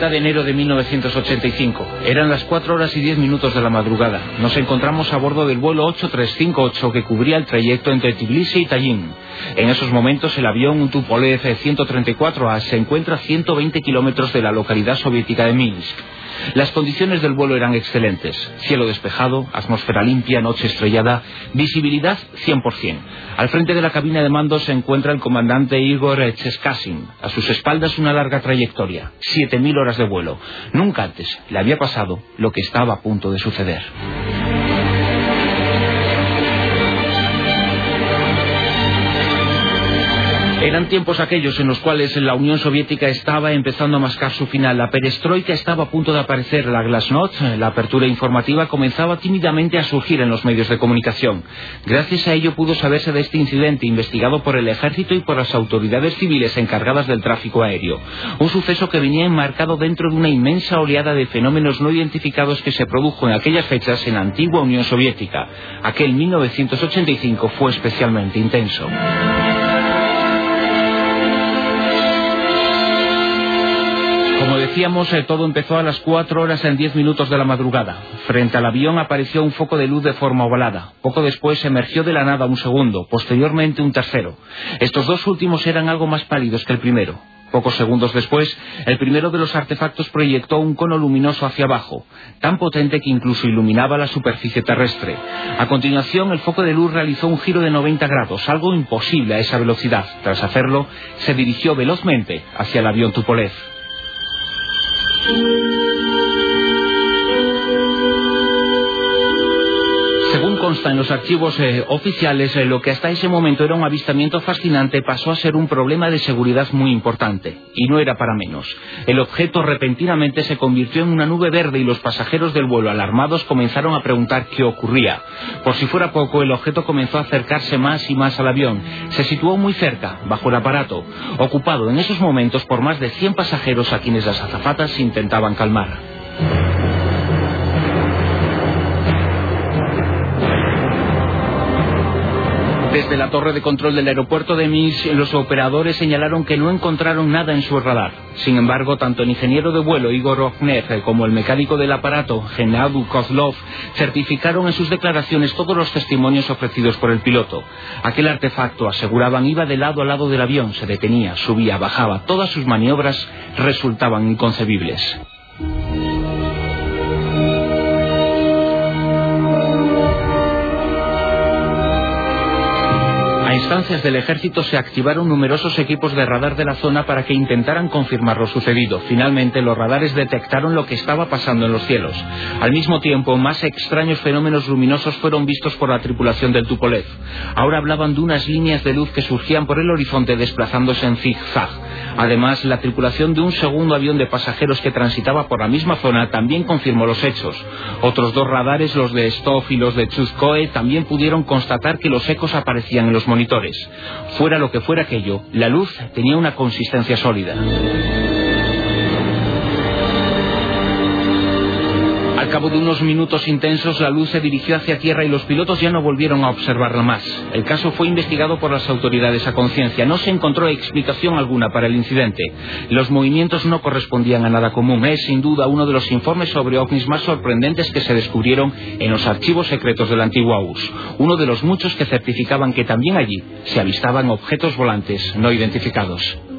30 de enero de 1985. Eran las 4 horas y 10 minutos de la madrugada. Nos encontramos a bordo del vuelo 8358 que cubría el trayecto entre Tbilisi y Tallinn. En esos momentos el avión, un Tupolev 134A, se encuentra a 120 kilómetros de la localidad soviética de Minsk. Las condiciones del vuelo eran excelentes. Cielo despejado, atmósfera limpia, noche estrellada, visibilidad 100%. Al frente de la cabina de mando se encuentra el comandante Igor Cheskasin. A sus espaldas una larga trayectoria, 7.000 horas de vuelo. Nunca antes le había pasado lo que estaba a punto de suceder. Eran tiempos aquellos en los cuales la Unión Soviética estaba empezando a mascar su final. La perestroika estaba a punto de aparecer. La glasnost, la apertura informativa, comenzaba tímidamente a surgir en los medios de comunicación. Gracias a ello pudo saberse de este incidente investigado por el ejército y por las autoridades civiles encargadas del tráfico aéreo. Un suceso que venía enmarcado dentro de una inmensa oleada de fenómenos no identificados que se produjo en aquellas fechas en la antigua Unión Soviética. Aquel 1985 fue especialmente intenso. Decíamos, eh, todo empezó a las 4 horas en 10 minutos de la madrugada. Frente al avión apareció un foco de luz de forma ovalada. Poco después emergió de la nada un segundo, posteriormente un tercero. Estos dos últimos eran algo más pálidos que el primero. Pocos segundos después, el primero de los artefactos proyectó un cono luminoso hacia abajo, tan potente que incluso iluminaba la superficie terrestre. A continuación, el foco de luz realizó un giro de 90 grados, algo imposible a esa velocidad. Tras hacerlo, se dirigió velozmente hacia el avión Tupolev. Thank you. Consta en los archivos eh, oficiales, eh, lo que hasta ese momento era un avistamiento fascinante pasó a ser un problema de seguridad muy importante. Y no era para menos. El objeto repentinamente se convirtió en una nube verde y los pasajeros del vuelo alarmados comenzaron a preguntar qué ocurría. Por si fuera poco, el objeto comenzó a acercarse más y más al avión. Se situó muy cerca, bajo el aparato, ocupado en esos momentos por más de 100 pasajeros a quienes las azafatas intentaban calmar. Desde la torre de control del aeropuerto de Minsk, los operadores señalaron que no encontraron nada en su radar. Sin embargo, tanto el ingeniero de vuelo Igor Rognev como el mecánico del aparato, Gennady Kozlov, certificaron en sus declaraciones todos los testimonios ofrecidos por el piloto. Aquel artefacto, aseguraban, iba de lado a lado del avión, se detenía, subía, bajaba. Todas sus maniobras resultaban inconcebibles. Instancias del ejército se activaron numerosos equipos de radar de la zona para que intentaran confirmar lo sucedido. Finalmente, los radares detectaron lo que estaba pasando en los cielos. Al mismo tiempo, más extraños fenómenos luminosos fueron vistos por la tripulación del Tupolev. Ahora hablaban de unas líneas de luz que surgían por el horizonte desplazándose en zigzag. Además, la tripulación de un segundo avión de pasajeros que transitaba por la misma zona también confirmó los hechos. Otros dos radares, los de Stoff y los de Chuzkoe, también pudieron constatar que los ecos aparecían en los monitores. Fuera lo que fuera aquello, la luz tenía una consistencia sólida. Al cabo de unos minutos intensos, la luz se dirigió hacia tierra y los pilotos ya no volvieron a observarla más. El caso fue investigado por las autoridades a conciencia. No se encontró explicación alguna para el incidente. Los movimientos no correspondían a nada común. Es, sin duda, uno de los informes sobre ovnis más sorprendentes que se descubrieron en los archivos secretos de la antigua URSS. Uno de los muchos que certificaban que también allí se avistaban objetos volantes no identificados.